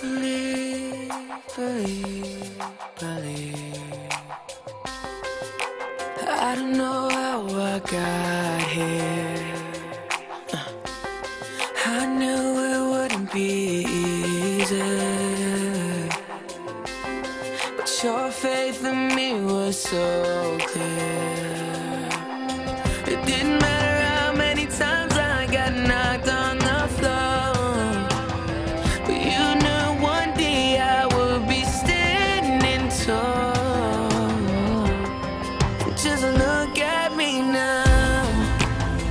Believe, believe, believe. I don't know how I got here. I knew it wouldn't be easy. But your faith in me was so clear. It didn't matter.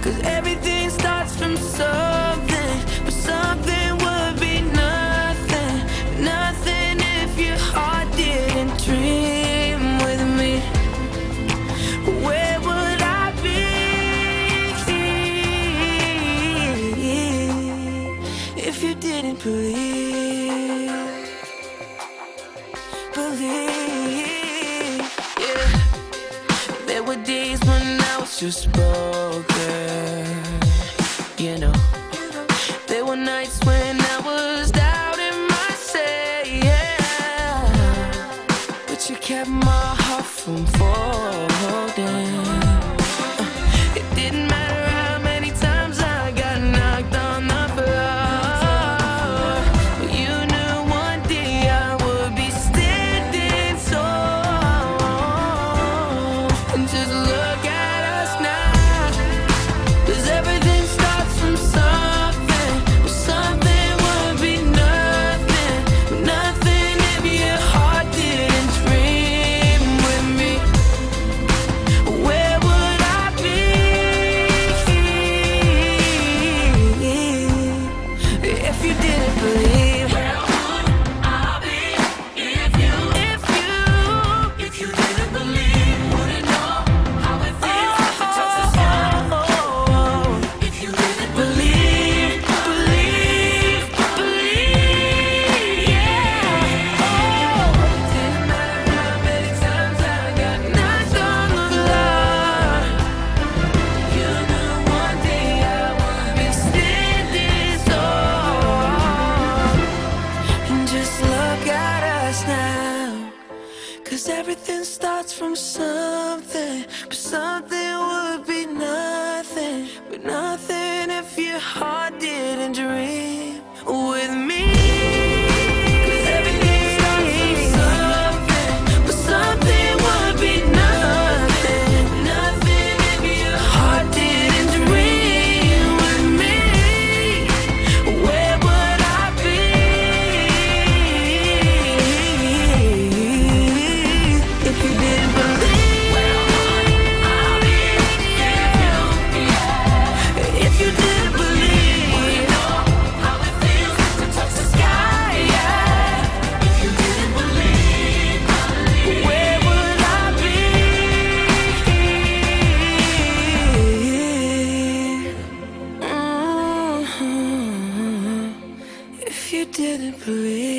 Cause everything starts from something But something would be nothing Nothing if you're words you. You know, there were nights when I was doubting myself, yeah. But you kept my heart from falling. everything starts from something, but something didn't believe